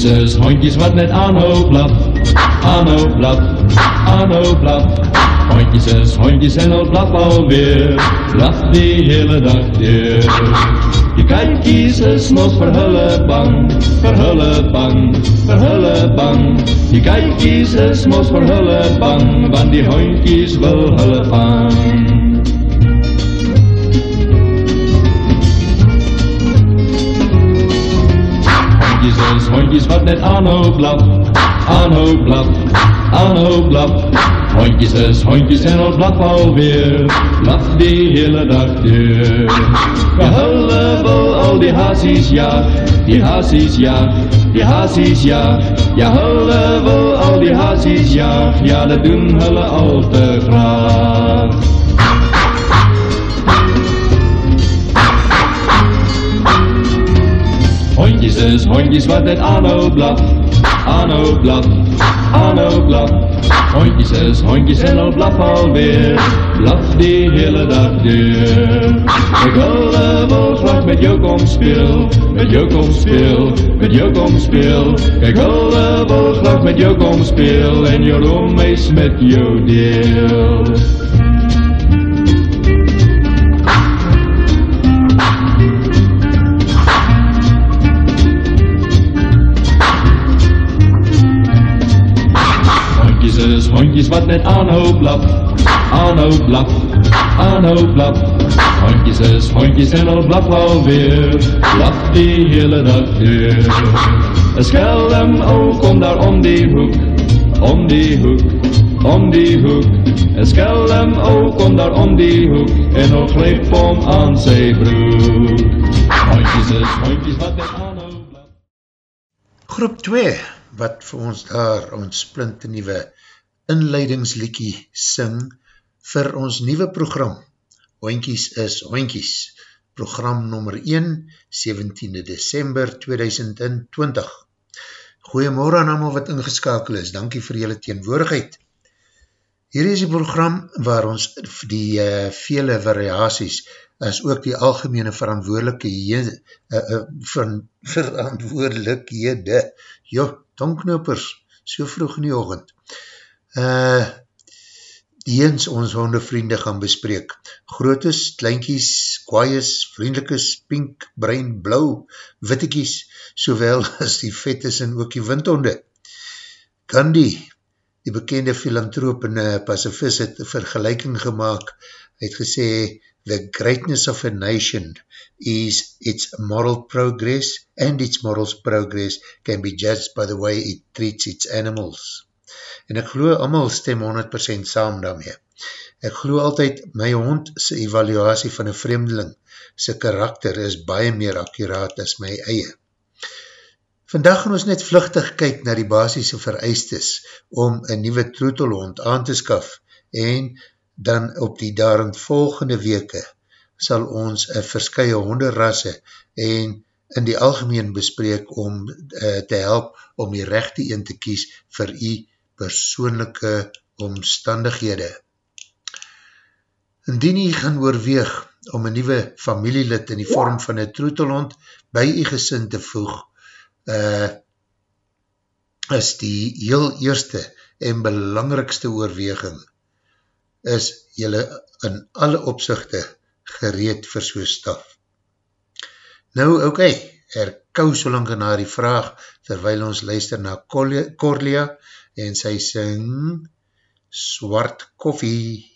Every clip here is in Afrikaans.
Is hondjes wat net aanhoop blad, aanhoop blad, aanhoop blad. Hondjes hondjes en al blad alweer, blad die hele dag weer. Je kijkjes is nog verhullen bang, verhullen bang, verhullen bang. Je kijkjes is nog verhullen bang, want die hondjes wil hullen bang. Hondjes wat net aanhoop blad, aanhoop blad, aanhoop blad. Hondjes is hondjes en al blad alweer, blad die hele dag deur. We wel al die hazies ja, die hazies ja, die hazies ja. Ja wel al die hazies ja, ja dat doen hulle al te graag. Hondjes is hondjes wat net aanhoop blad, aanhoop blad, aanhoop blad. Hondjes is hondjes en al blaf alweer, blaf die hele dag deur. Ik wil wel graag met jou kom speel, met jou kom speel, met jou kom speel. Ik wil wel graag met jou kom speel en jou roem is met jou deel. Wat net aanhoop blad, aanhoop blad, aanhoop blad. Hondjes is hondjes en al blad alweer, blad die hele dag deur. Een schelm ook kom daar om die hoek, om die hoek, om die hoek. Een schelm ook kom daar om die hoek en nog greep om aan zijn broek. Hondjes is hondjes wat net aanhoop blad. Groep 2, wat vir ons daar ons splinte nieuwe inleidingslikkie sing vir ons nieuwe program. Hoinkies is Hoinkies, program nummer 1, 17 december 2020. Goeiemorgen aan allemaal wat ingeskakel is, dankie vir julle teenwoordigheid. Hier is die program waar ons die uh, vele variaties as ook die algemene verantwoordelike uh, uh, ver, verantwoordelikhede, jo, tongknopers, so vroeg in die oogend, uh, die eens ons hondevriende gaan bespreek. Grootes, kleinkies, kwaaies, vriendelikes, pink, bruin, blauw, wittekies, sowel as die vettes en ook die windhonde. Gandhi, die bekende filantroop en uh, pacifist het vergelijking gemaakt, het gesê, the greatness of a nation is its moral progress and its morals progress can be judged by the way it treats its animals. En ek glo allemaal stem 100% saam daarmee. Ek glo altyd my hond sy evaluatie van een vreemdeling sy karakter is baie meer akkuraat as my eie. Vandag gaan ons net vluchtig kyk na die basisse vereistes om een nieuwe troetelhond aan te skaf en dan op die daarend volgende weke sal ons een verskye honderrasse en in die algemeen bespreek om uh, te help om die rechte een te kies vir die persoonlijke omstandighede. Indien jy gaan oorweeg om een nieuwe familielid in die vorm van een troetelhond by jy gesin te voeg, uh, is die heel eerste en belangrikste oorweging is jylle in alle opzichte gereed vir so staf. Nou, oké, okay, herkou so lang na die vraag, terwyl ons luister na Corlia, en sy sing Swart Koffie.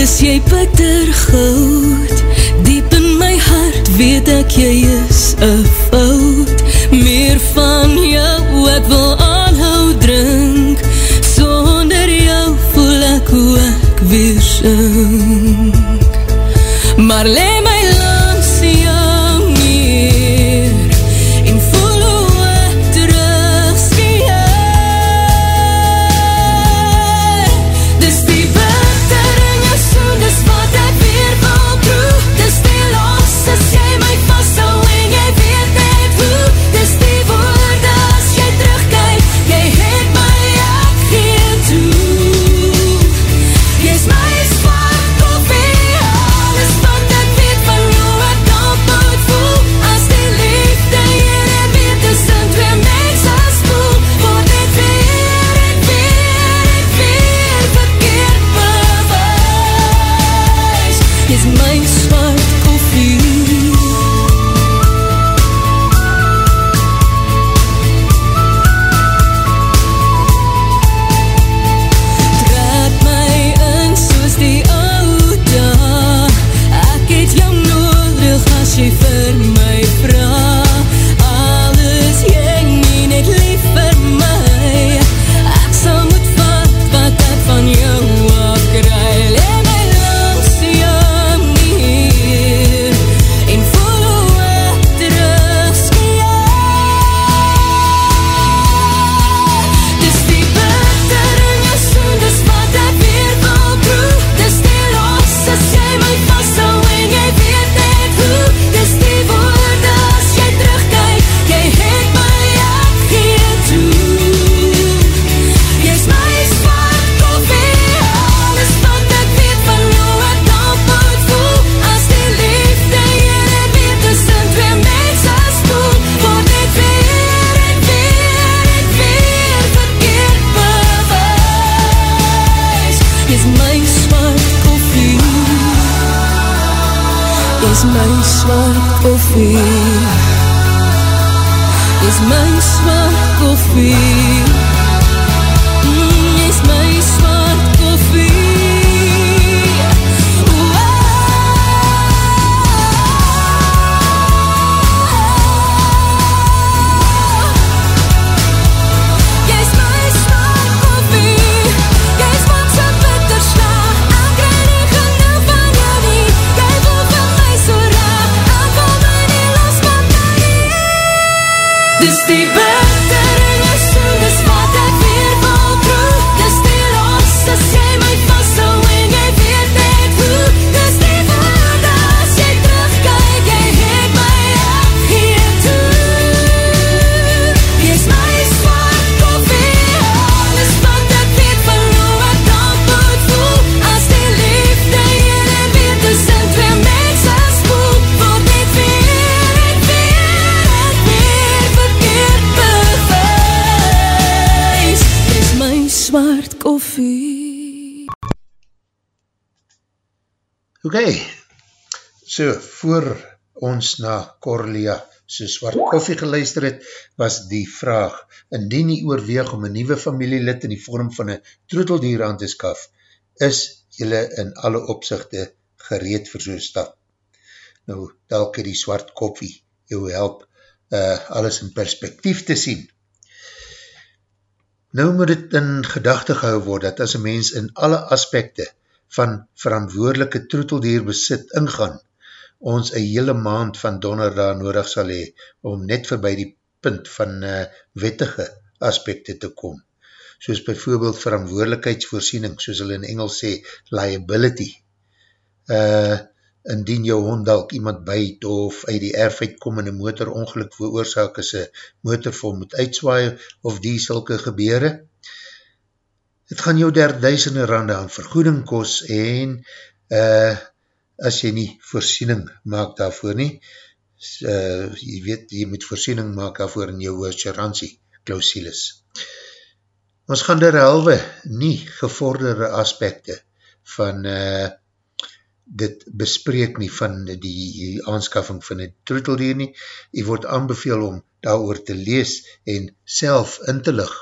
is jy bitter goud weet ek jy is een fout. Meer van jou ek wil aanhou drink Sonder jou voel ek hoe ek weer sink. Maar leem Jy's my swart koffie. Jy's my swart koffie Ok, so voor ons na Corlia so zwart koffie geluister het, was die vraag, indien nie oorweeg om een nieuwe familielid in die vorm van een troeteldier aan te skaf, is jylle in alle opzichte gereed vir so'n stap. Nou, telke die zwart koffie jou help uh, alles in perspektief te sien. Nou moet het in gedachte gehou word, dat as een mens in alle aspekte van verantwoordelike troeteldier besit ingaan, ons een hele maand van donderdag nodig sal hee, om net voorbij die punt van uh, wettige aspekte te kom. Soos bijvoorbeeld verantwoordelikheidsvoorziening, soos hulle in Engels sê, liability. Uh, indien jou hond dalk iemand byt of uit die erf uitkom in een motorongeluk veroorzaak as een motorvol moet uitswaai of die sulke gebeure, het gaan jou der duisende rande aan vergoeding kos en uh, as jy nie voorsiening maak daarvoor nie, uh, jy weet, jy moet voorsiening maak daarvoor in jou assurantie klausilis. Ons gaan der halwe nie gevorderde aspekte van uh, dit bespreek nie van die aanskaffing van die troeteldier nie. Jy word aanbeveel om daar te lees en self in te lig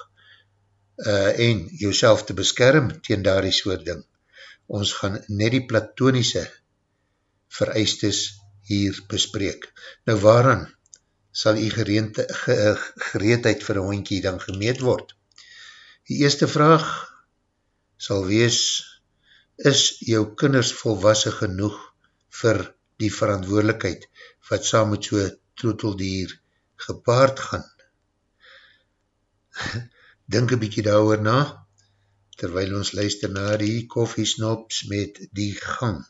uh, en jouself te beskerm teen daar die soort ding. Ons gaan net die platonische vereistes hier bespreek. Nou waaraan sal die gereente, ge, gereedheid vir een hondkie dan gemeet word? Die eerste vraag sal wees, is jou kinders volwassen genoeg vir die verantwoordelikheid wat saam met so troeteldier gepaard gaan? Dink een bykie daar oor na, terwyl ons luister na die koffiesnops met die gang.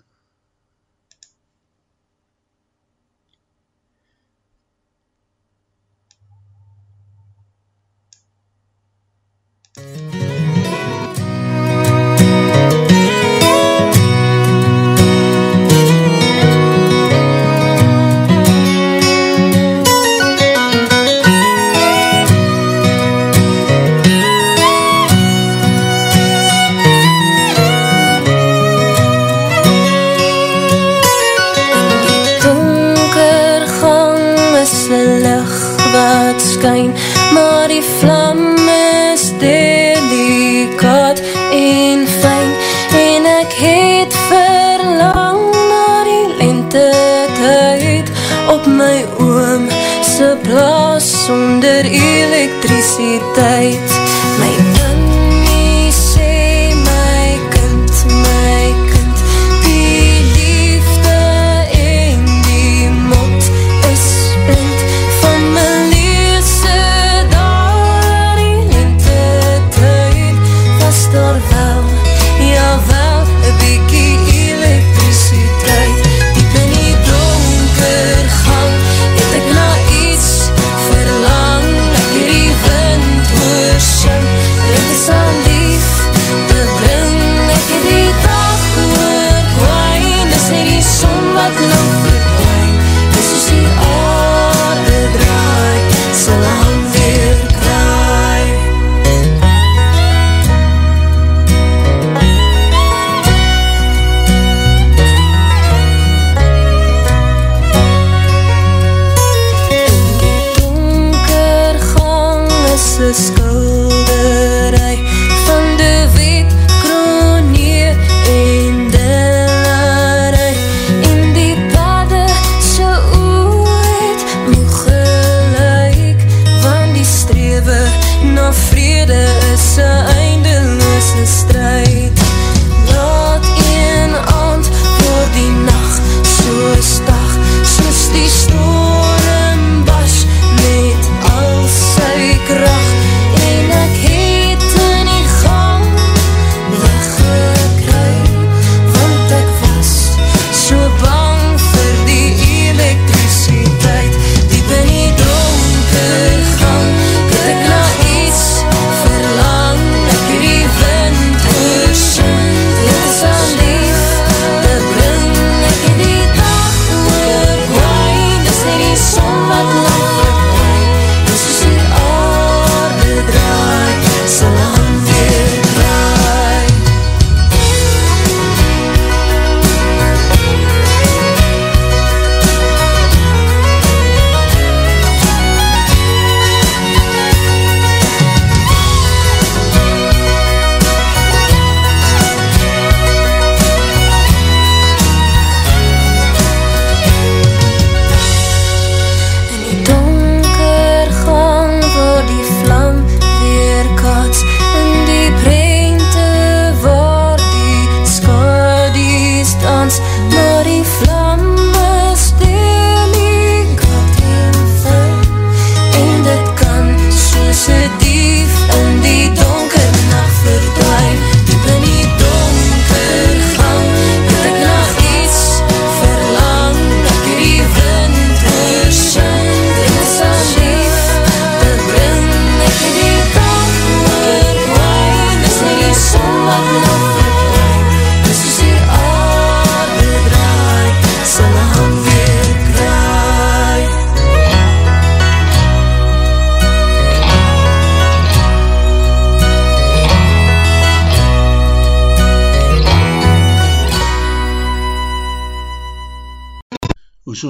всегда.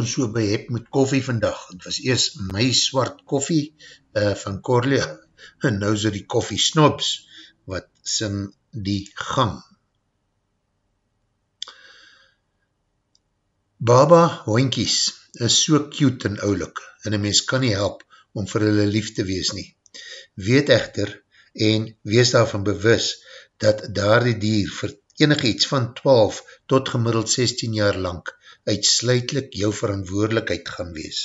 So by heb met koffie vandag, het was eers my swart koffie uh, van Corlia, en nou is die koffie snobs, wat sing die gang. Baba hoinkies is so cute en oulik, en een mens kan nie help om vir hulle lief te wees nie. Weet echter, en wees daarvan bewus, dat daar die dier vir enig iets van 12 tot gemiddeld 16 jaar lang uitsluitlik jou verantwoordelikheid gaan wees.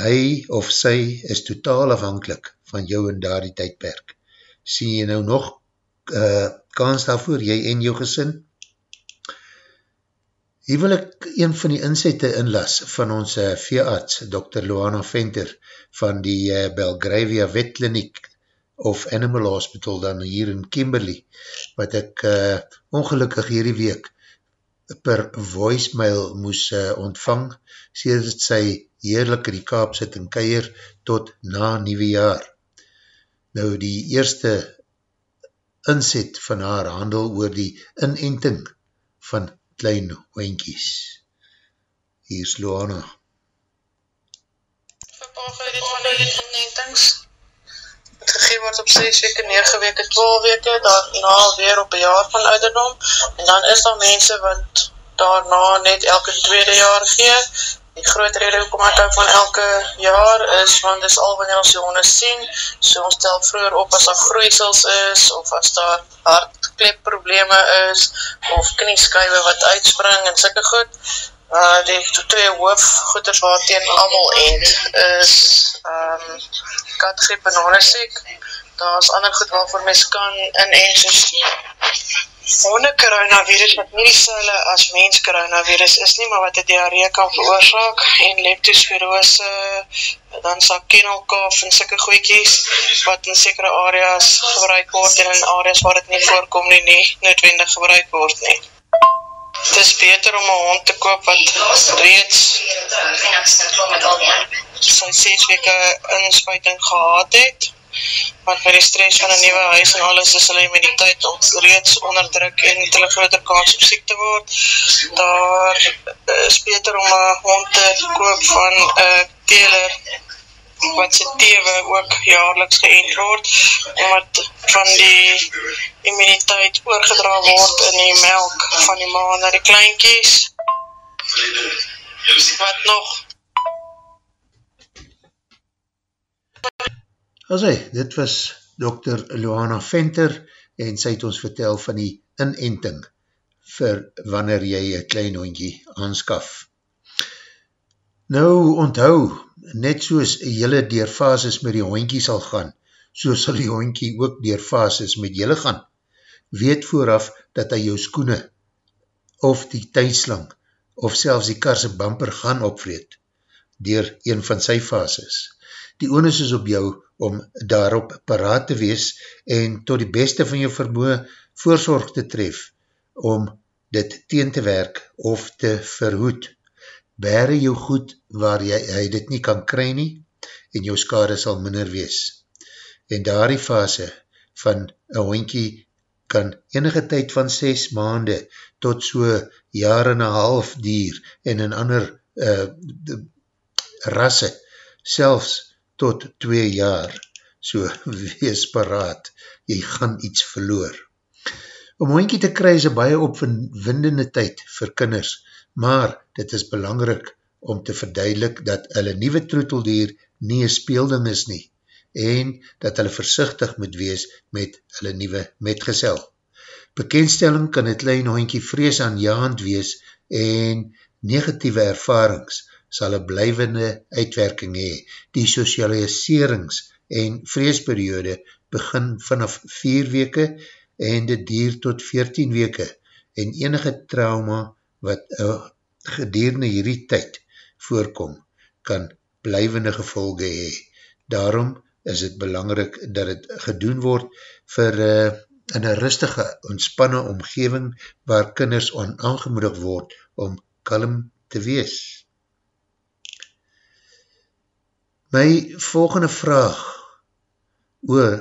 Hy of sy is totaal afhankelijk van jou in daar die tydperk. Sien jy nou nog uh, kans daarvoor, jy en jou gesin? Hier wil ek een van die inzette inlas van ons uh, veearts, Dr. Luana Venter, van die uh, Belgravia Wetkliniek of Animal Hospital dan hier in Kimberley, wat ek uh, ongelukkig hierdie week per voicemail moes uh, ontvang, sê dat sy heerlik in die kaap sit en keier tot na nieuwe jaar. Nou die eerste inzet van haar handel oor die inenting van klein hoinkies. Hier is Luana. inentings het gegeen word op 6 weke, 9 weke, 12 weke, daarna weer op een jaar van ouderdom, en dan is daar mense wat daarna net elke tweede jaar gee, die groot rede hoekom ek hou van elke jaar is, want dis al wanneer ons die honde sien, so ons tel vroeger op as daar groeisels is, of as daar hartklepprobleme is, of knieskuive wat uitspring en sikke goed, uh, die twee hoofdgoeders waar teen allemaal end is um, katgriep en honesiek, daar is ander goed waarvoor mens kan in en soos honde coronavirus wat nie die as mens coronavirus is nie, maar wat die diarree kan veroorzaak en leptospirose, dan sal kennelkaf en sikke goeikies wat in sekere areas gebruik word en in areas waar het nie voorkom nie, nie noodwendig gebruik word nie. Het is beter om een hond te koop wat reeds sy 6 weke inspuiting gehad het, want met die stress van een nieuwe huis en alles is hulle tyd ons reeds onderdruk en het hulle groter kans op siek te word. Daar is beter om een hond te koop van een teler wat sy tewe ook jaarliks geënt word, omdat van die immuniteit oorgedra word in die melk van die ma na die kleinkies. Wat nog? As hy, dit was Dr. Luana Venter en sy het ons vertel van die inenting vir wanneer jy een klein hondje aanskaf. Nou onthou, net soos jylle dier fases met die hondkie sal gaan, so sal die hondkie ook dier fases met jylle gaan. Weet vooraf dat hy jou skoene of die tuinslang of selfs die karse bumper gaan opvreed dier een van sy fases. Die onus is op jou om daarop paraat te wees en tot die beste van jou vermoe voorzorg te tref om dit teen te werk of te verhoed bere jou goed waar jy, hy dit nie kan kry nie en jou skade sal minder wees. En daar die fase van een hoinkie kan enige tyd van 6 maande tot so jaar en een half dier en in ander uh, rasse selfs tot 2 jaar so wees paraat, jy gaan iets verloor. Om hoinkie te kry is een baie opwindende tyd vir kinders, maar dit is belangrik om te verduidelik dat hulle nieuwe troeteldier nie een speelding is nie en dat hulle versichtig moet wees met hulle nieuwe metgezel. Bekendstelling kan het klein hoentje vrees aan jaand wees en negatieve ervarings sal een blijvende uitwerking hee. Die socialiserings en vreesperiode begin vanaf 4 weke en dit dier tot 14 weke en enige trauma wat uh, gedurende hierdie tyd voorkom, kan blijvende gevolge hee. Daarom is het belangrijk dat het gedoen word vir uh, in een rustige, ontspanne omgeving waar kinders on aangemoedig word om kalm te wees. My volgende vraag oor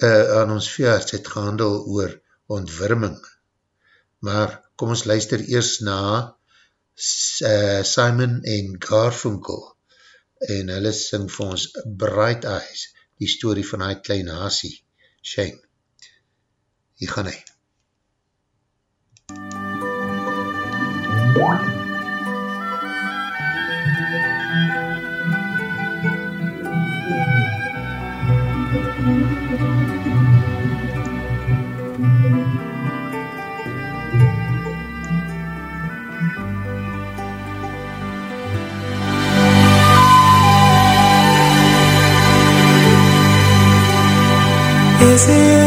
uh, aan ons veearts het gehandel oor ontwirming, maar kom ons luister eers na uh, Simon en Garfunkel en hulle sing vir ons Bright Eyes, die story van hy klein haasie, Shane. Hier gaan hy. What? Is it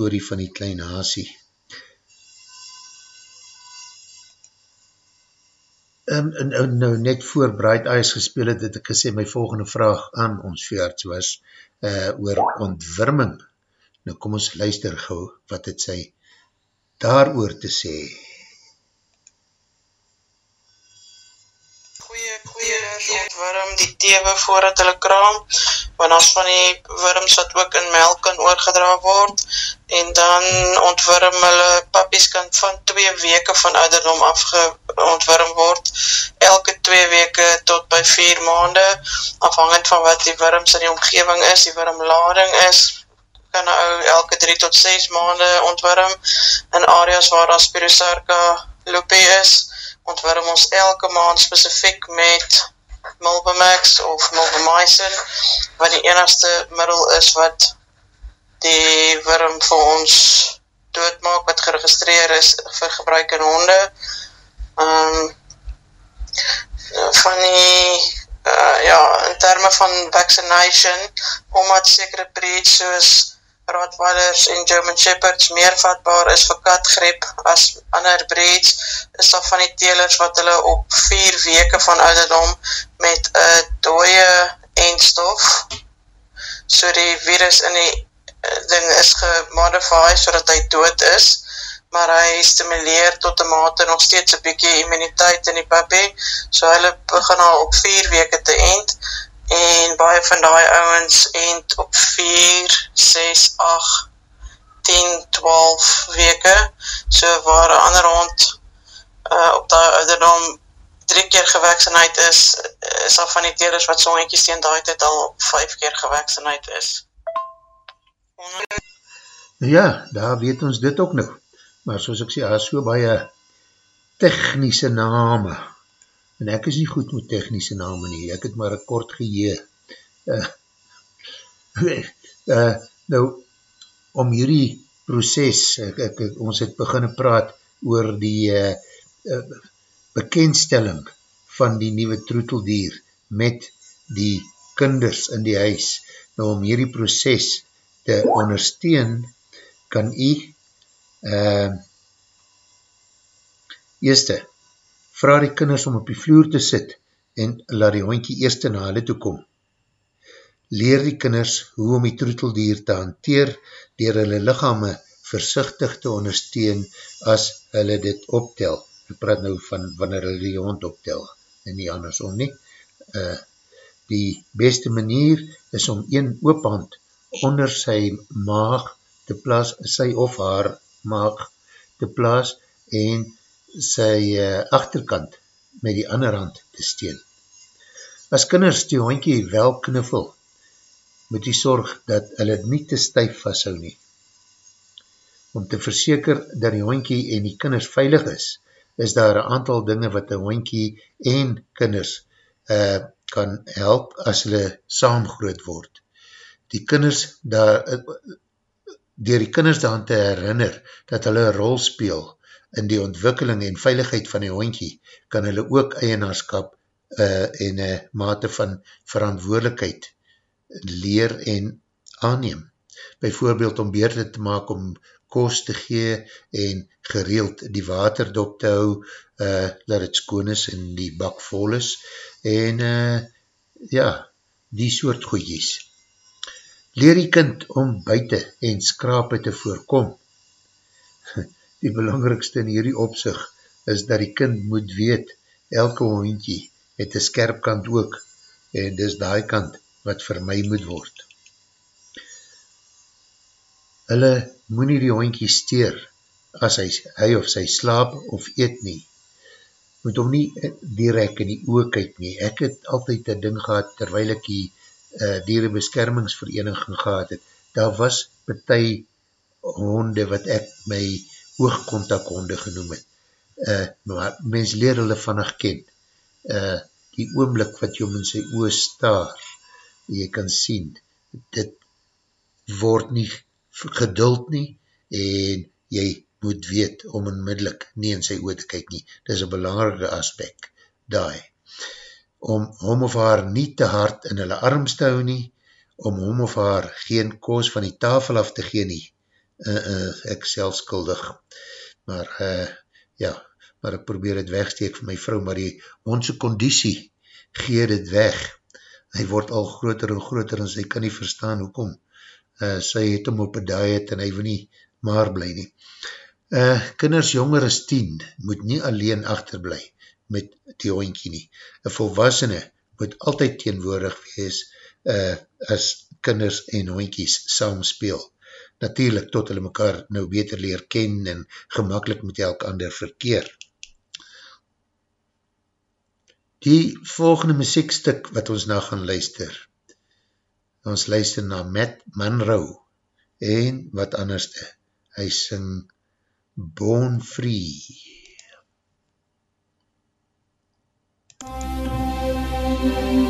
story van die klein haasie. Um, en, en nou net voor Bright Eyes gespeel het, het ek gesê my volgende vraag aan ons veerts was uh, oor ontwirming. Nou kom ons luister gauw wat het sy daar te sê. goeie koeiers ontwurm die tewe voordat hulle kraam, want as van die wurms wat ook in melk kan oorgedra word, en dan ontwurm hulle pappies kan van 2 weke van ouderdom afge ontwurm word, elke 2 weke tot by 4 maande, afhangend van wat die wurms in die omgeving is, die wurmlading is, kan een ou elke 3 tot 6 maande ontwurm, in areas waar daar Spirosarca loopie is, ontwurm ons elke maand specifiek met Mulbemax of Mulbemycin, wat die enigste middel is wat die worm vir ons doodmaak, wat geregistreer is vir gebruik in honde. Um, van die, uh, ja, in termen van vaccination, omdat sekere breeds soos Rottweilers en German Shepherds meer vatbaar is vir katgriep as ander breeds, is daar van die telers wat hulle op 4 weke van ouderdom met een dooie eendstof, so die virus in die uh, ding is gemodify so dat hy dood is, maar hy stimuleer tot een mate nog steeds een bykie immuniteit in die papie, so hulle begin al op 4 weke te eend, en baie van die ouwens end op 4, 6, 8, 10, 12 weke, so waar een ander hond uh, op die ouderdom drie keer geweksenheid is, is al van die telers wat so eentjes teen die tijd al vijf keer geweksenheid is. Ja, daar weet ons dit ook nog. Maar soos ek sê, daar is so baie technische name en ek is nie goed met technische name nie, ek het maar een kort gehee. Uh, uh, nou, om hierdie proces, ek, ek, ons het beginne praat oor die uh, uh, bekendstelling van die nieuwe troeteldier met die kinders in die huis. Nou, om hierdie proces te ondersteun, kan u uh, eerste, vraag die kinders om op die vloer te sit en laat die hondkie eerste na hulle toe kom. Leer die kinders hoe om die troeteldier te hanteer dier hulle lichame versichtig te ondersteun as hulle dit optel. Ek praat nou van wanneer hulle die hond optel en nie andersom nie. Uh, die beste manier is om een oophand onder sy maag te plaas, sy of haar maag te plaas en sy uh, achterkant met die ander hand te steen. As kinders die hondkie wel knuffel, moet die sorg dat hulle nie te stuif vasthou nie. Om te verseker dat die hondkie en die kinders veilig is, is daar een aantal dinge wat die hondkie en kinders uh, kan help as hulle saam groot word. Die kinders daar, uh, dier die kinders daan te herinner dat hulle een rol speel in die ontwikkeling en veiligheid van die hondkie, kan hulle ook eienaarskap uh, en uh, mate van verantwoordelikheid leer en aanneem. Bijvoorbeeld om beerde te maak om kost te gee en gereeld die waterdop te hou, uh, dat het skoon is en die bak vol is, en uh, ja, die soort goeies. Leer die kind om buiten en skrape te voorkom, Die belangrikste in hierdie opzicht is dat die kind moet weet, elke hondje het een skerp kant ook, en dis die kant wat vir my moet word. hulle moet nie die hoinkie steer as hy, hy of sy slaap of eet nie. Moet hom nie direct in die oog kyk nie. Ek het altyd een ding gehad, terwijl ek die uh, dierenbeskermingsvereniging gehad het, daar was partij honde wat ek my oogkontakhonde genoem het. Uh, maar mens leer hulle vannig ken. Uh, die oomblik wat jy om in sy oog staar, jy kan sien, dit word nie geduld nie en jy moet weet om onmiddellik nie in sy oor te kyk nie. Dit is een belangrike aspect, daai. Om hom of haar nie te hard in hulle arms te hou nie, om hom of haar geen koos van die tafel af te gee nie, uh, uh, ek selfskuldig. Maar, uh, ja, maar ek probeer het wegsteek vir my vrou, maar die onze conditie gee dit weg. Hy word al groter en groter en sy kan nie verstaan hoekom. Uh, sy het hom op een diet en hy wil nie maar bly nie. Uh, kinders jonger as 10 moet nie alleen achterblij met die hoinkie nie. Een volwassene moet altyd teenwoordig wees uh, as kinders en hoinkies saam speel. Natuurlijk tot hulle mekaar nou beter leer ken en gemakkelijk met elk ander verkeer. Die volgende muziekstuk wat ons nou gaan luister, ons luister na Matt Monroe en wat anderste, hy syng Born Free. born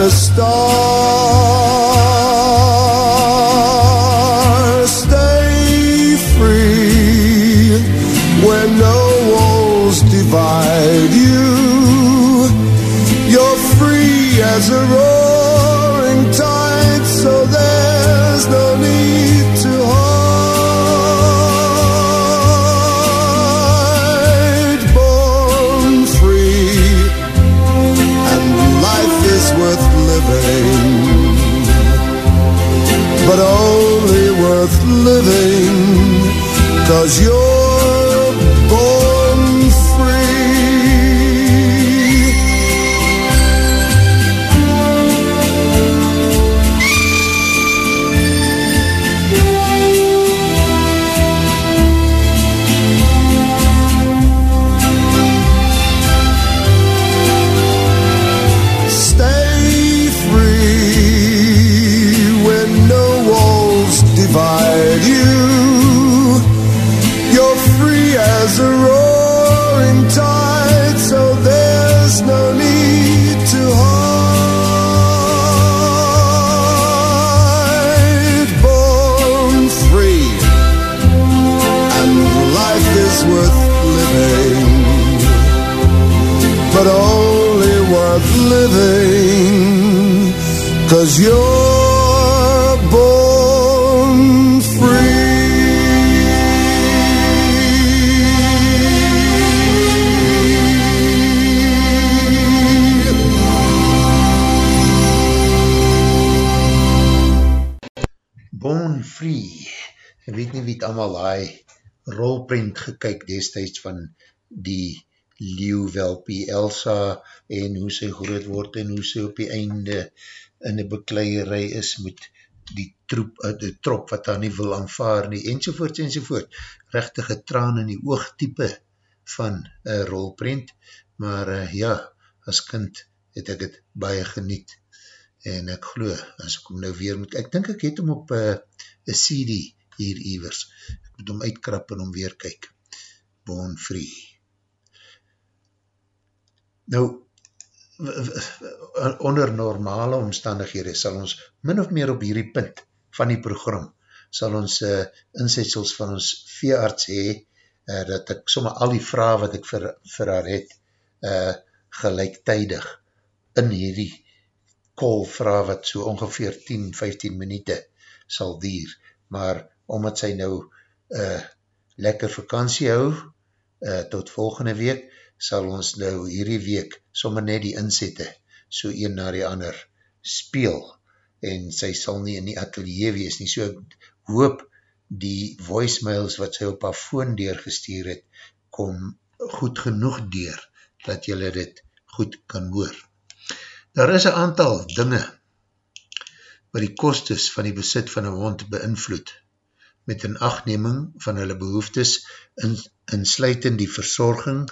not a star. Ek weet nie wie het allemaal hy rolprint gekyk destijds van die leeuwelpie Elsa en hoe sy groot word en hoe sy op die einde in die bekleierij is met die troep, uh, die trop wat daar nie wil aanvaar nie, enzovoort, enzovoort. Rechtige traan in die oog type van uh, rolprint, maar uh, ja, as kind het ek het baie geniet en ek glo, as ek hom nou weer moet, ek dink ek het hom op uh, een CD hier ewers, ek moet hom uitkrap en hom weer kyk, Born Free. Nou, onder normale omstandighede sal ons min of meer op hierdie punt van die program sal ons uh, inzetsels van ons veearts hee, uh, dat ek sommer al die vraag wat ek vir, vir haar het, uh, gelijktijdig in hierdie call vraag wat so ongeveer 10-15 minuute sal dier, maar omdat sy nou uh, lekker vakantie hou, uh, tot volgende week, sal ons nou hierdie week sommer net die inzette, so een na die ander speel, en sy sal nie in die atelier wees nie, so hoop die voicemails wat sy op haar phone deurgestuur het, kom goed genoeg deur, dat jylle dit goed kan hoor. Daar is een aantal dinge wat die kostes van die besit van een hond beïnvloed, met een achtneming van hulle behoeftes in, in sluitend die verzorging,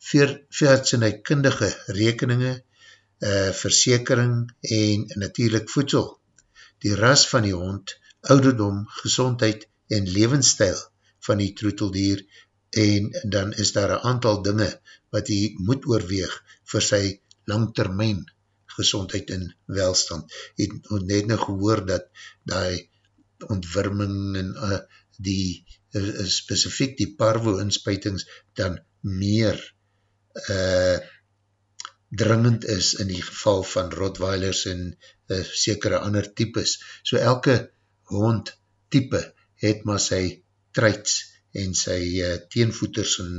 veertsinheidkundige rekeninge, uh, versekering en natuurlijk voedsel. Die ras van die hond ouderdom, gezondheid en levensstijl van die troeteldier en dan is daar een aantal dinge wat hy moet oorweeg vir sy langtermijn gezondheid en welstand. Hy het net nou gehoor dat die ontwirming en uh, die uh, specifiek die parvo-inspuitings dan meer uh, dringend is in die geval van Rottweilers en uh, sekere ander types. So elke hond type het maar sy treits en sy uh, teenvoeters en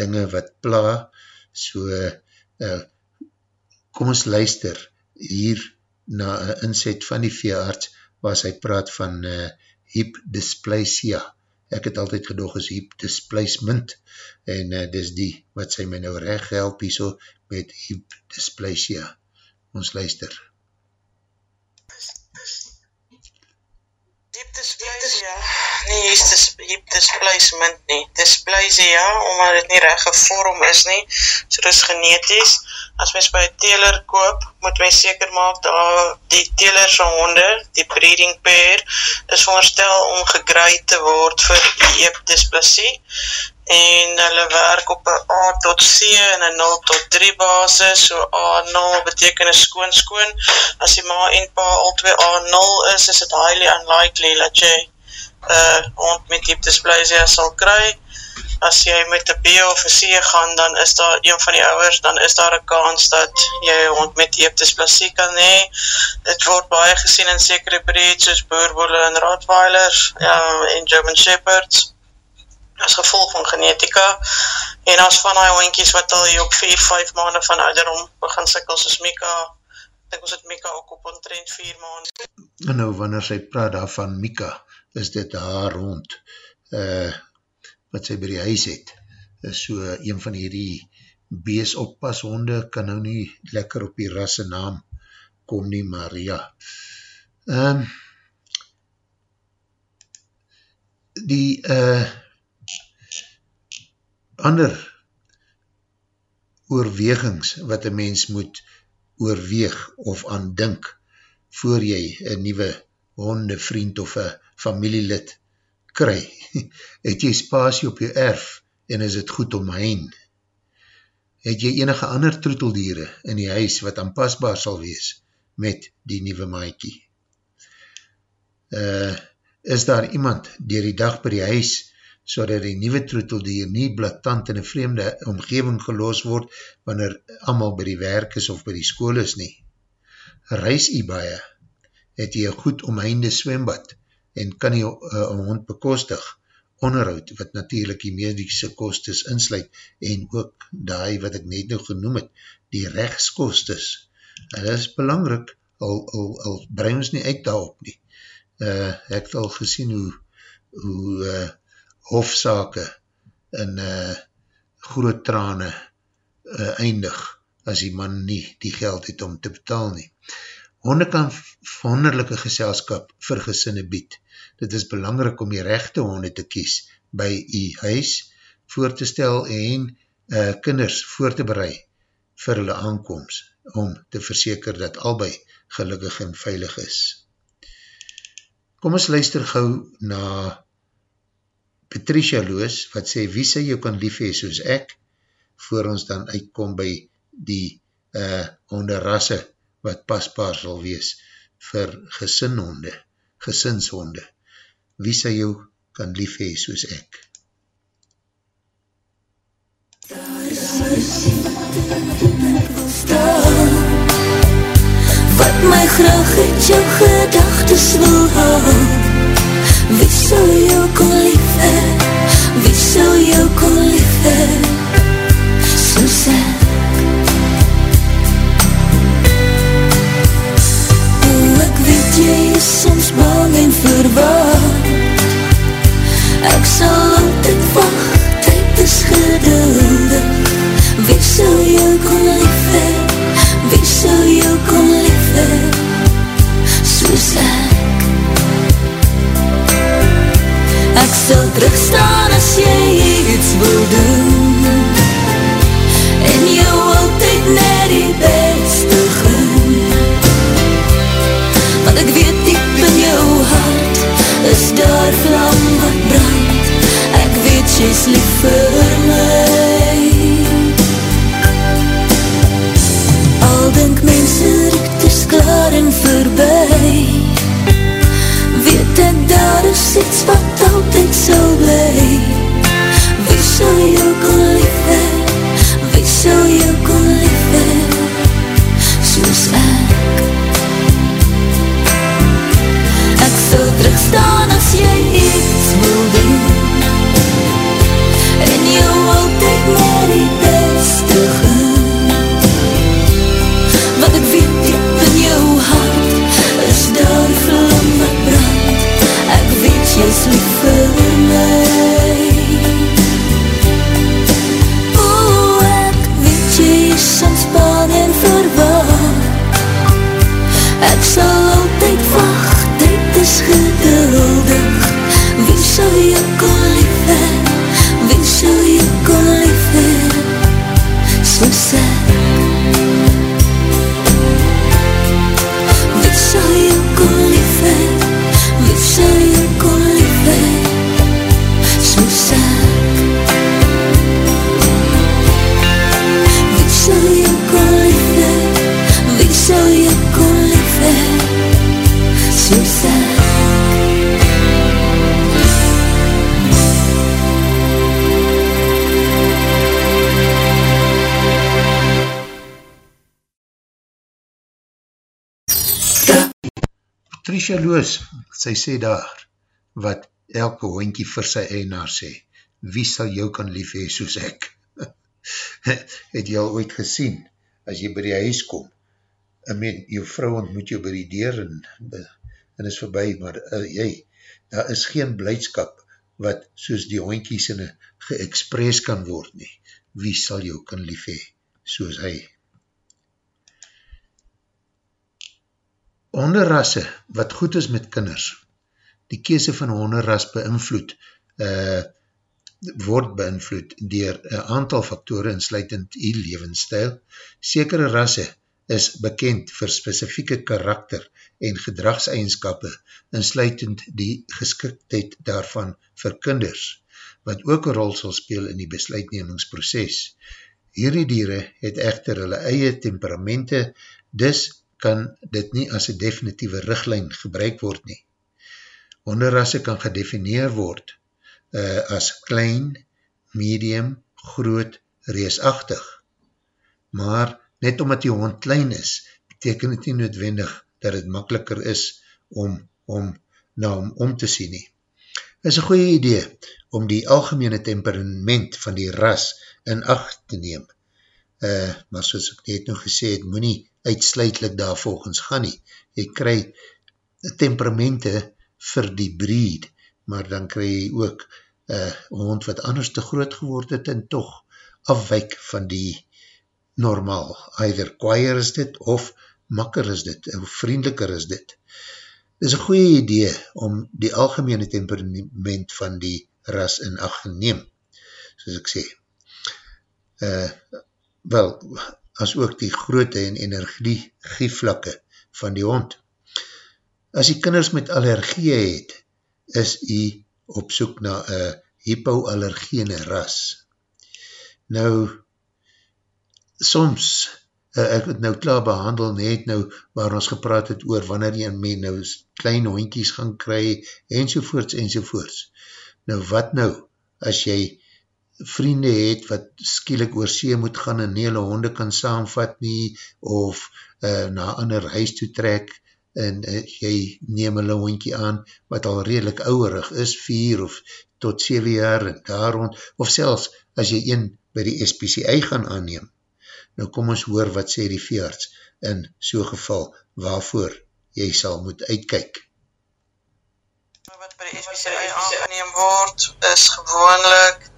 dinge wat pla, so uh, kom ons luister hier na een inzet van die veearts waar sy praat van uh, hip dysplasia. Ek het altyd gedoog as hip displacement en uh, dis die wat sy my nou recht help hier so met hip dysplasia. Ons luister. Deep dysplasia, nie is dis, deep displacement nie. Dysplasia, omdat het nie recht gevorm is nie, so dis geneties. As mens by teler koop, moet mens seker maak dat die teler sy honde, die breeding pair, is veronderstel om gegreid te word vir die eep dysplasie en hulle werk op een A tot C en een 0 tot 3 basis, so A0 beteken een skoon skoon, as die ma en pa al twee A0 is, is het highly unlikely dat jy uh, hond met die dysplasia sal kry, as jy met een B of een C gaan, dan is daar een van die ouwers, dan is daar een kans dat jy hond met die dysplasie kan hee, dit word baie gesien in sekere breed, soos boerboele en rottweilers, ja, en German Shepherds, as gevolg van genetika, en as van die hoinkies wat al hier op 4-5 maanden van ouderom begin sikkel, soos Mika, ek ons het Mika ook op omtrent 4 maanden. En nou, wanneer sy praat daar van Mika, is dit haar hond, uh, wat sy by die huis het, is so een van hierdie bees oppas honde, kan nou nie lekker op die rasse naam kom nie, maar ja. Um, die, uh, ander oorwegings wat een mens moet oorweeg of aan dink voor jy een nieuwe honde vriend of een familielid kry. Het jy spasie op jou erf en is het goed om heen? Het jy enige ander troeteldiere in die huis wat aanpasbaar sal wees met die nieuwe maaikie? Uh, is daar iemand dier die dag by die huis so dat die nieuwe troeteldier nie blatant in een vreemde omgeving geloos word, wanneer allemaal by die werk is of by die school is nie. Reis jy baie, het jy een goed omheinde zwembad en kan jy uh, hond bekostig, onderhoud wat natuurlijk die medische kostes insluit en ook die wat ek net nou genoem het, die rechtskostes. En dat is belangrijk, al, al, al brein ons nie uit daarop nie. Uh, ek het al gesien hoe, hoe uh, hofzake in uh, groot trane uh, eindig as die man nie die geld het om te betaal nie. Honde kan wonderlijke geselskap vir gesinne bied. Dit is belangrik om die rechte honde te kies by die huis voor te stel en uh, kinders voor te bereid vir hulle aankomst om te verseker dat albei gelukkig en veilig is. Kom ons luister gauw na Patricia Loos, wat sê, wie sê jou kan lief hee soos ek, voor ons dan uitkom by die uh, honderrasse wat paspaar sal wees vir gesinhonde, gesinshonde. Wie sal jou kan lief hee soos ek? Wat my graag het jou gedagtes wil hou Wie sal jou kon Ek sal altyd wacht, tyd is geduldig. Wie sal jou kon lief hee, wie sal jou kon lief hee Soos ek. Ek sal terugstaan as jy iets wil doen Patricia Loos, sy sê daar, wat elke hoentje vir sy eienaar sê, wie sal jou kan lief hee soos ek? het jy al ooit gesien, as jy by die huis kom, ek meen, jou vrou ontmoet jou by die deur en, en is voorbij, maar uh, jy, daar is geen blijdskap wat soos die hoentjies in geëxpress kan word nie. Wie sal jou kan lief hee soos hy? Honderrasse wat goed is met kinders, die kese van honderras beïnvloed, uh, word beïnvloed dier een aantal faktore insluitend die levensstijl. Sekere rasse is bekend vir spesifieke karakter en gedragseigenskappe, insluitend die geskiktheid daarvan vir kinders, wat ook een rol sal speel in die besluitnemingsproces. Hierdie dieren het echter hulle eie temperamente, dis kan dit nie as een definitieve richtlijn gebruik word nie. Honderrasse kan gedefinieer word uh, as klein, medium, groot, reesachtig. Maar net omdat die hond klein is, beteken het nie noodwendig dat het makkeliker is om, om na hom om te sien nie. is een goeie idee om die algemene temperament van die ras in acht te neem. Uh, maar soos ek net nog gesê het, moet nie uitsluitlik daar volgens gaan nie. Jy kry temperamente vir die breed, maar dan kry jy ook uh, hond wat anders te groot geword het en toch afwijk van die normaal. Either kwaaier is dit of makker is dit, of vriendeliker is dit. Dit is een goeie idee om die algemene temperament van die ras in acht te neem, soos ek sê. Uh, wel, as ook die grootte en energievlakke van die hond. As die kinders met allergie het, is die op soek na een hypoallergene ras. Nou, soms, uh, ek het nou klaar behandel, net nou, waar ons gepraat het oor, wanneer jy men nou klein hondkies gaan kry, enzovoorts, enzovoorts. Nou wat nou, as jy vriende het, wat skielik oor see moet gaan, en nie hulle honde kan saamvat nie, of uh, na ander huis toe trek, en uh, jy neem hulle hondkie aan, wat al redelijk ouwerig is, 4 of tot 7 jaar, en daar rond, of selfs, as jy een by die SPCA gaan aanneem, nou kom ons hoor wat sê die veearts, in so geval, waarvoor jy sal moet uitkyk. Wat by die SPCA aangeneem word, is gewoonlik,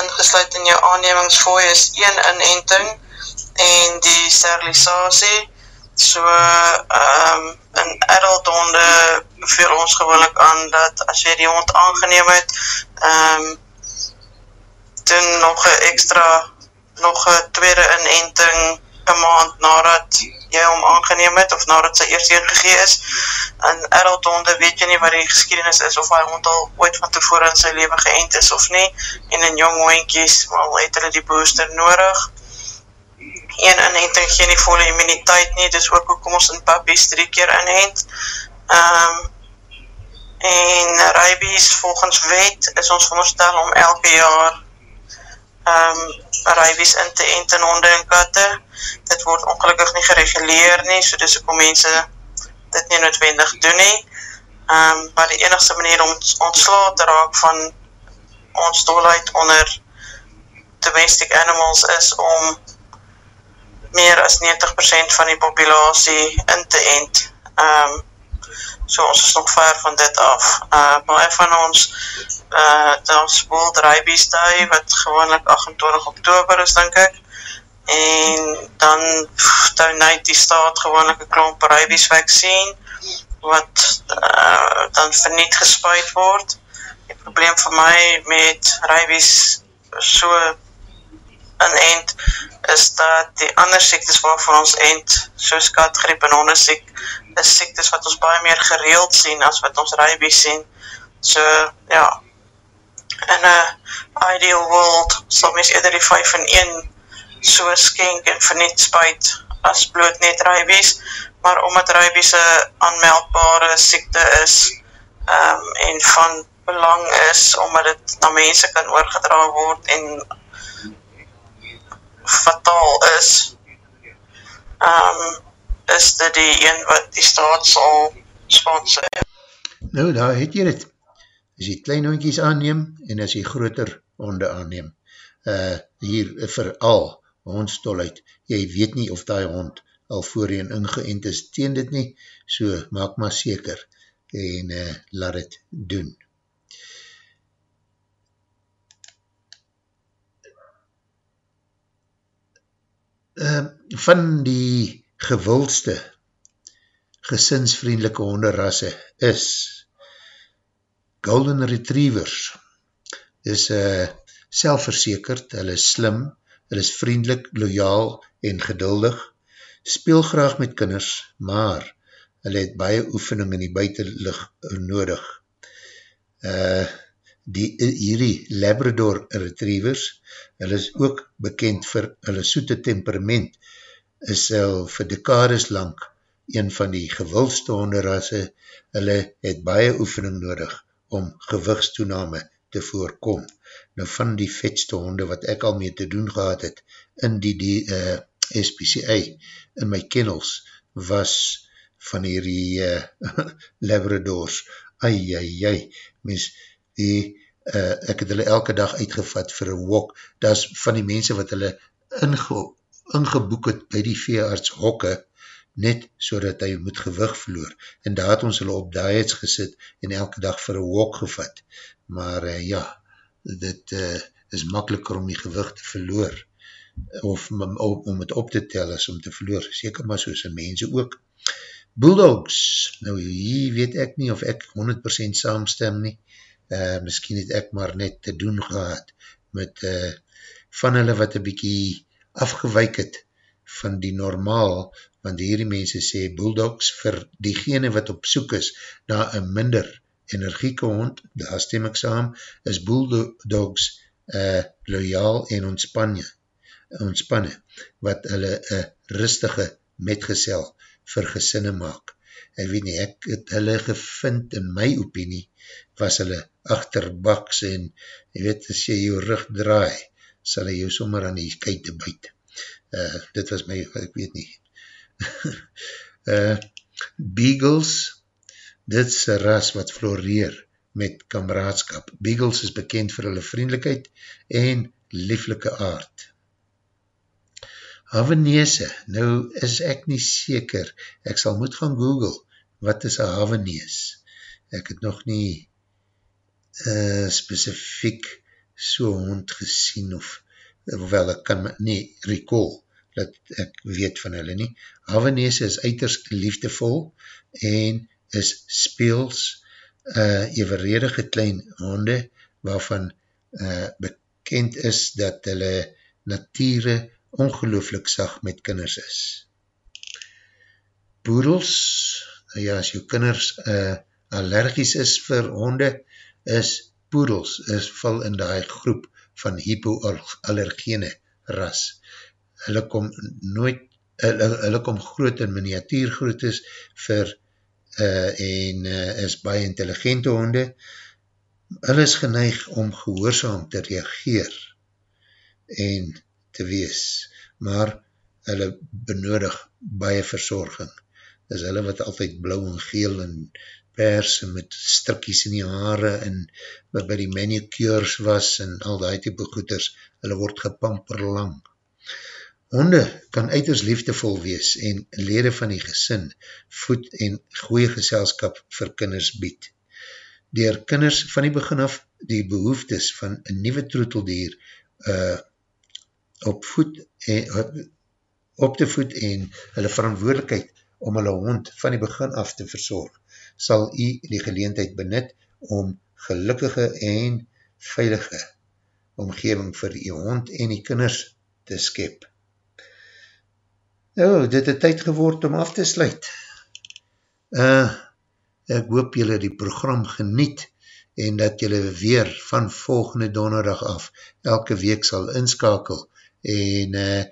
ingesluid in jou aannemingsfooi is een inenting, en die sterilisatie, So, um, in adult honde beveel ons gewoonlik aan dat as jy die hond aangeneem het, um, doen nog een extra, nog een tweede inenting een maand nadat jy hom aangeneem het, of nadat sy eerst ingegee is. In adult honde weet jy nie wat die geschiedenis is, of hy hond al ooit van tevore in sy leven geënt is of nie, en in jong hoentjies, wel het hulle die booster nodig een inhenting gee nie volle immuniteit nie, dus ook ook kom ons in puppies drie keer inhent. Um, en rabies volgens wet is ons veronderstel om elke jaar um, rabies in te ent in honde en katte. Dit word ongelukkig nie gereguleer nie, so dis ook om mense dit nie noodwendig doen nie. Um, maar die enigste manier om ontsla te raak van ons dolheid onder domestic animals is om meer as 90% van die populatie in te ent. Um, so ons is nog ver van dit af. Uh, maar van ons, uh, ons World Rabies Day, wat gewoonlik 28 oktober is, denk ek, en dan donate die staat gewoonlik een klomp rabies vaccine, wat uh, dan verniet gespuit word. Die probleem vir my met rabies so in end, is dat die ander siektes waarvan ons eind, soos katgriep en hondersiek, is siektes wat ons baie meer gereeld sien as wat ons rabies sien. So, ja, in a ideal world sal mys eerder die 5 in 1 so skenk en verniet spuit as bloot net rabies, maar omdat rabies een aanmeldbare siekte is um, en van belang is, omdat het na mense kan oorgedra word en fataal is, um, is dit die een wat die staat sal sponsor. Nou, daar het jy dit. As jy klein hondkies aanneem en as jy groter honde aanneem, uh, hier vooral hondstolheid, jy weet nie of die hond al voorheen ingeënt is teen dit nie, so maak maar seker en uh, laat het doen. Uh, van die gewildste gesinsvriendelike honderrasse is Golden Retrievers. Is uh, selfverzekerd, hulle is slim, hulle is vriendelik, loyaal en geduldig, speel graag met kinders, maar hulle het baie oefening in die buitenlig nodig. Uh, die, hierdie Labrador Retrievers hulle is ook bekend vir hulle soete temperament, is al vir dekades lang een van die gewildste honderrasse, hulle het baie oefening nodig om gewigstoename te voorkom. Nou van die vetste honde wat ek al mee te doen gehad het in die, die uh, eh, SPCA in my kennels was van hierdie uh, Labradors, ai, ai, ai, mens, die uh, ek het hulle elke dag uitgevat vir een walk, dat is van die mense wat hulle inge, ingeboek het by die veearts hokke, net so dat hy moet gewig verloor, en daar het ons hulle op diets gesit, en elke dag vir een walk gevat, maar uh, ja, dit uh, is makkeliker om die gewig te verloor, of om, om het op te tel as om te verloor, seker maar soos een mense ook. Bulldogs, nou hier weet ek nie of ek 100% saamstem nie, uh, miskien het ek maar net te doen gehad met uh, van hulle wat een bykie afgewijk het van die normaal, want hierdie mense sê bulldogs vir diegene wat op soek is na een minder energieke hond, daar stem ek saam, is bulldogs uh, loyaal en ontspanje. ontspanne, wat hulle een rustige metgesel vir gesinne maak. Ek weet nie, ek het hulle gevind in my opinie, was hulle achterbaks en jy weet, as jy jou rug draai, sal hy jou sommer aan die kuite buit. Uh, dit was my, ek weet nie. uh, Beagles, dit is een ras wat floreer met kameraadskap. Beagles is bekend vir hulle vriendelijkheid en lieflike aard. Havanese, nou is ek nie seker, ek sal moet gaan google, wat is een Havanese? Ek het nog nie uh, specifiek so hond gesien of, wel ek kan nie recall, dat ek weet van hulle nie. Havanese is uiters liefdevol en is speels uh, evenredige klein honde waarvan uh, bekend is dat hulle nature ongelooflik sag met kinders is. Poedels, ja, as jou kinders uh, allergies is vir honde, is poedels, is val in die groep van hypoallergene ras. Hulle kom nooit, hulle, hulle kom groot in miniatuurgrootes vir uh, en uh, is baie intelligente honde. Hulle is geneig om gehoorzaam te reageer en te wees, maar hulle benodig baie verzorging. Dis hulle wat altyd blauw en geel en pers en met strikkies in die haare en wat by die manicures was en al die type goeders, hulle word gepamper lang. Honde kan uiters liefdevol wees en lede van die gesin voed en goeie geselskap vir kinders bied. Door kinders van die begin af die behoeftes van een nieuwe troeteldier uh, op voet en, op te voed en hulle verantwoordelikheid om hulle hond van die begin af te verzorg, sal u die geleentheid benut om gelukkige en veilige omgeving vir die hond en die kinders te skep. Nou, dit het tyd geword om af te sluit. Uh, ek hoop julle die program geniet en dat julle weer van volgende donderdag af elke week sal inskakel en uh,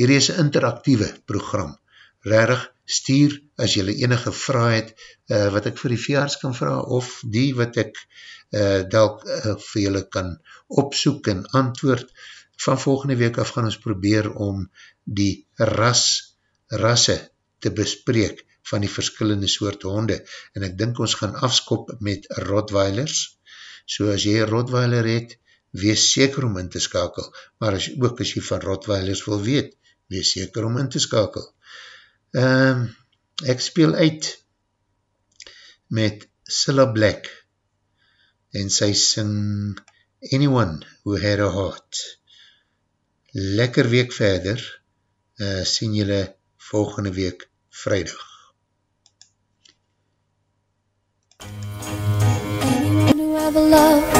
hier is een interactieve program. Rarig, stuur as jylle enige vraag het uh, wat ek vir die veearts kan vraag of die wat ek uh, dalk uh, vir jylle kan opsoek en antwoord. Van volgende week af gaan ons probeer om die ras, rasse te bespreek van die verskillende soort honde en ek dink ons gaan afskop met Rottweilers. So as jy Rottweiler het, wees seker om in te skakel, maar as, ook as jy van Rottweilers wil weet, wees seker om in te skakel. Um, ek speel uit met Cilla Black en sy sing Anyone Who Had a Heart. Lekker week verder, uh, sien jylle volgende week vrijdag. Anyone who ever loved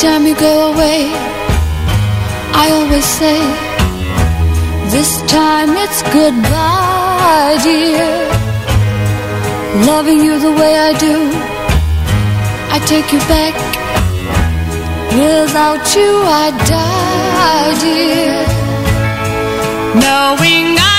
time you go away, I always say, This time it's goodbye, dear. Loving you the way I do, I take you back. Without you, I die, dear. Knowing I